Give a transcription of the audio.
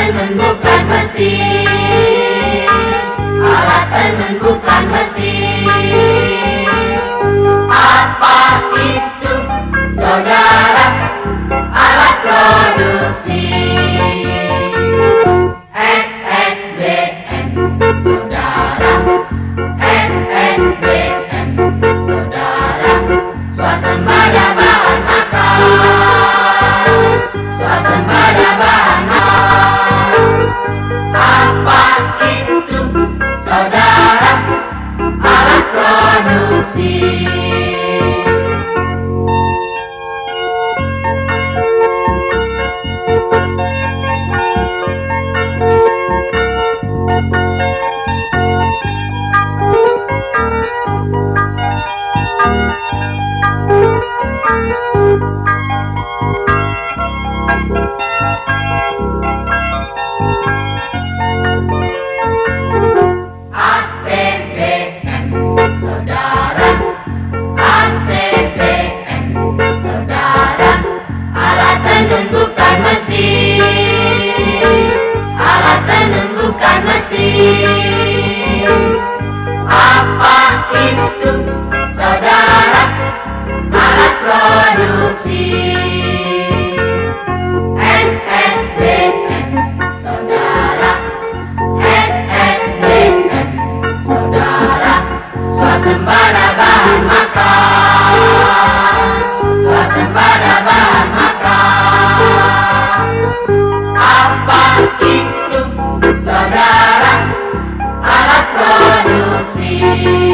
tenun bukan mesin Alat tenun bukan mesin Apa itu saudara? Alat produksi. SSBM saudara. SSBM saudara See. see.